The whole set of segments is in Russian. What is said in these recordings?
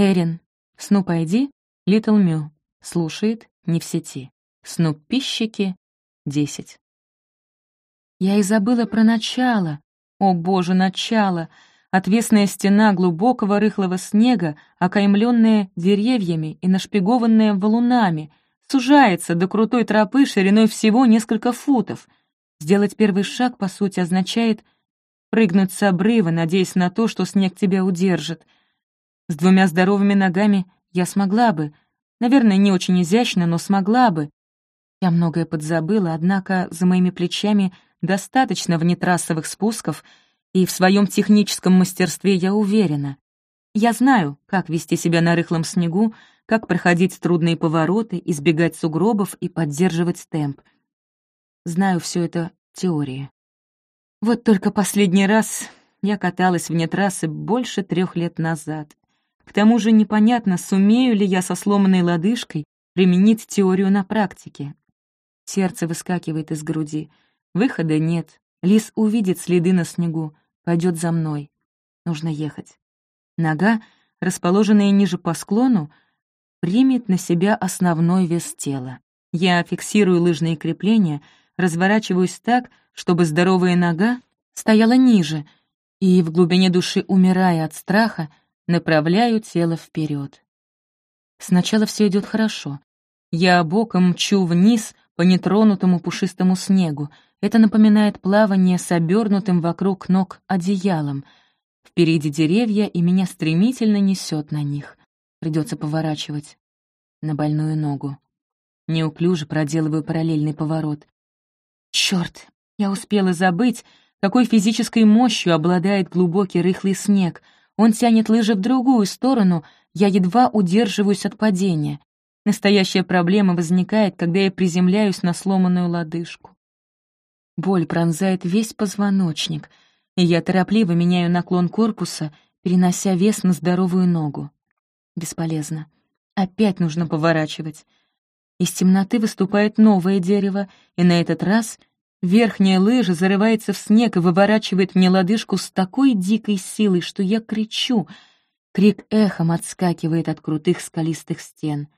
Эрин. Снуп ID. Литл Мю. Слушает. Не в сети. Снуп пищики. 10. Я и забыла про начало. О, боже, начало! Отвесная стена глубокого рыхлого снега, окаймленная деревьями и нашпигованная валунами, сужается до крутой тропы шириной всего несколько футов. Сделать первый шаг, по сути, означает прыгнуть с обрыва, надеясь на то, что снег тебя удержит. С двумя здоровыми ногами я смогла бы. Наверное, не очень изящно, но смогла бы. Я многое подзабыла, однако за моими плечами достаточно внетрассовых спусков — и в своем техническом мастерстве я уверена. Я знаю, как вести себя на рыхлом снегу, как проходить трудные повороты, избегать сугробов и поддерживать темп. Знаю все это теории. Вот только последний раз я каталась вне трассы больше трех лет назад. К тому же непонятно, сумею ли я со сломанной лодыжкой применить теорию на практике. Сердце выскакивает из груди. Выхода нет. Лис увидит следы на снегу, пойдет за мной. Нужно ехать. Нога, расположенная ниже по склону, примет на себя основной вес тела. Я фиксирую лыжные крепления, разворачиваюсь так, чтобы здоровая нога стояла ниже, и в глубине души, умирая от страха, направляю тело вперед. Сначала все идет хорошо. Я боком мчу вниз по нетронутому пушистому снегу, это напоминает плавание с обернутым вокруг ног одеялом. Впереди деревья, и меня стремительно несет на них. Придется поворачивать на больную ногу. Неуклюже проделываю параллельный поворот. Черт, я успела забыть, какой физической мощью обладает глубокий рыхлый снег. Он тянет лыжи в другую сторону, я едва удерживаюсь от падения. Настоящая проблема возникает, когда я приземляюсь на сломанную лодыжку. Боль пронзает весь позвоночник, и я торопливо меняю наклон корпуса, перенося вес на здоровую ногу. Бесполезно. Опять нужно поворачивать. Из темноты выступает новое дерево, и на этот раз верхняя лыжа зарывается в снег и выворачивает мне лодыжку с такой дикой силой, что я кричу. Крик эхом отскакивает от крутых скалистых стен.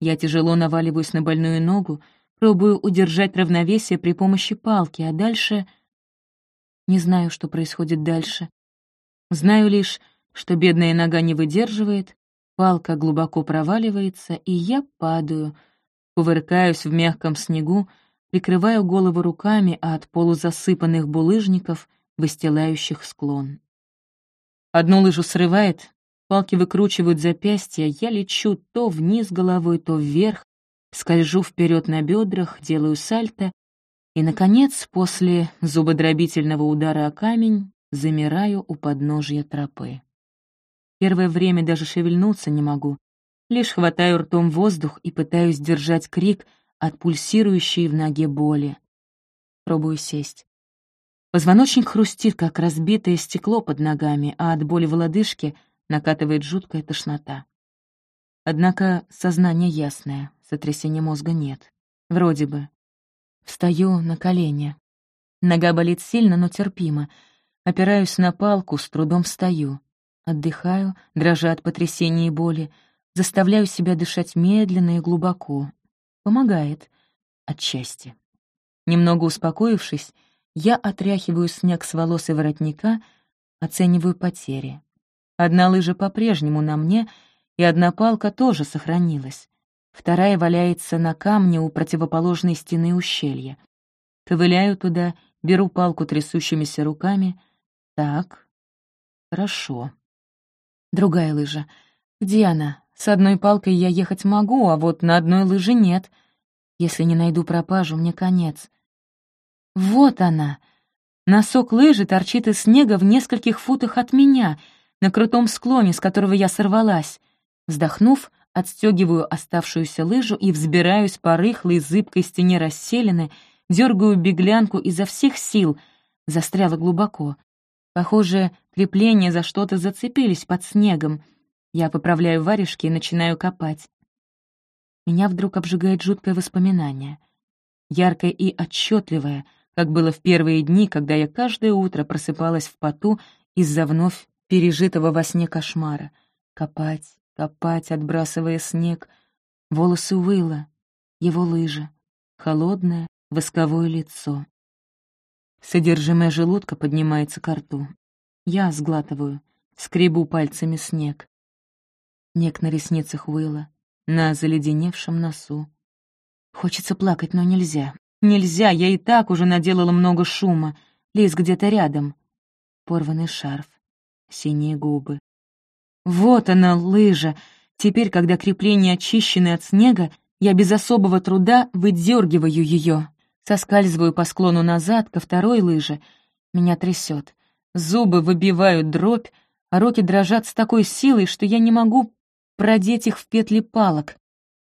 Я тяжело наваливаюсь на больную ногу, Пробую удержать равновесие при помощи палки, а дальше... Не знаю, что происходит дальше. Знаю лишь, что бедная нога не выдерживает, палка глубоко проваливается, и я падаю, кувыркаюсь в мягком снегу, прикрываю голову руками от полузасыпанных булыжников, выстилающих склон. Одну лыжу срывает, палки выкручивают запястья, я лечу то вниз головой, то вверх, скольжу вперед на бедрах, делаю сальто и, наконец, после зубодробительного удара о камень, замираю у подножья тропы. Первое время даже шевельнуться не могу, лишь хватаю ртом воздух и пытаюсь держать крик от пульсирующей в ноге боли. Пробую сесть. Позвоночник хрустит, как разбитое стекло под ногами, а от боли в лодыжке накатывает жуткая тошнота. Однако сознание ясное, сотрясения мозга нет. Вроде бы. Встаю на колени. Нога болит сильно, но терпимо. Опираюсь на палку, с трудом встаю. Отдыхаю, дрожа от потрясения и боли. Заставляю себя дышать медленно и глубоко. Помогает. Отчасти. Немного успокоившись, я отряхиваю снег с волос и воротника, оцениваю потери. Одна лыжа по-прежнему на мне, и одна палка тоже сохранилась. Вторая валяется на камне у противоположной стены ущелья. Ковыляю туда, беру палку трясущимися руками. Так, хорошо. Другая лыжа. Где она? С одной палкой я ехать могу, а вот на одной лыже нет. Если не найду пропажу, мне конец. Вот она. Носок лыжи торчит из снега в нескольких футах от меня, на крутом склоне, с которого я сорвалась. Вздохнув, отстегиваю оставшуюся лыжу и взбираюсь по рыхлой зыбкой стене расселены, дергаю беглянку изо всех сил, застряла глубоко. Похоже, крепления за что-то зацепились под снегом. Я поправляю варежки и начинаю копать. Меня вдруг обжигает жуткое воспоминание. Яркое и отчетливое, как было в первые дни, когда я каждое утро просыпалась в поту из-за вновь пережитого во сне кошмара. Копать, копать, отбрасывая снег. Волосы Уилла, его лыжа, холодное восковое лицо. Содержимое желудка поднимается к рту. Я сглатываю, скребу пальцами снег. Снег на ресницах Уилла, на заледеневшем носу. Хочется плакать, но нельзя. Нельзя, я и так уже наделала много шума. Лиз где-то рядом. Порванный шарф, синие губы. Вот она, лыжа. Теперь, когда крепления очищены от снега, я без особого труда выдергиваю ее. Соскальзываю по склону назад, ко второй лыже. Меня трясет. Зубы выбивают дробь, а руки дрожат с такой силой, что я не могу продеть их в петли палок.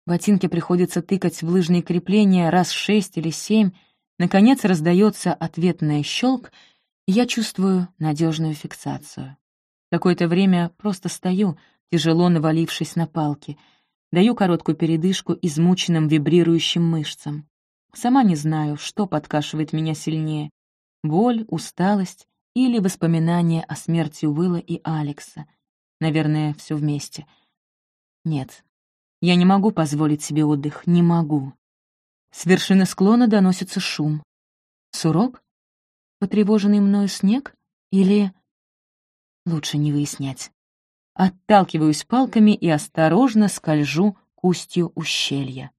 Ботинки приходится тыкать в лыжные крепления раз шесть или семь. Наконец раздается ответная щелк, и я чувствую надежную фиксацию. Какое-то время просто стою, тяжело навалившись на палки. Даю короткую передышку измученным вибрирующим мышцам. Сама не знаю, что подкашивает меня сильнее — боль, усталость или воспоминания о смерти Уилла и Алекса. Наверное, все вместе. Нет, я не могу позволить себе отдых, не могу. С вершины склона доносится шум. Сурок? Потревоженный мною снег? Или... Лучше не выяснять. Отталкиваюсь палками и осторожно скольжу к устью ущелья.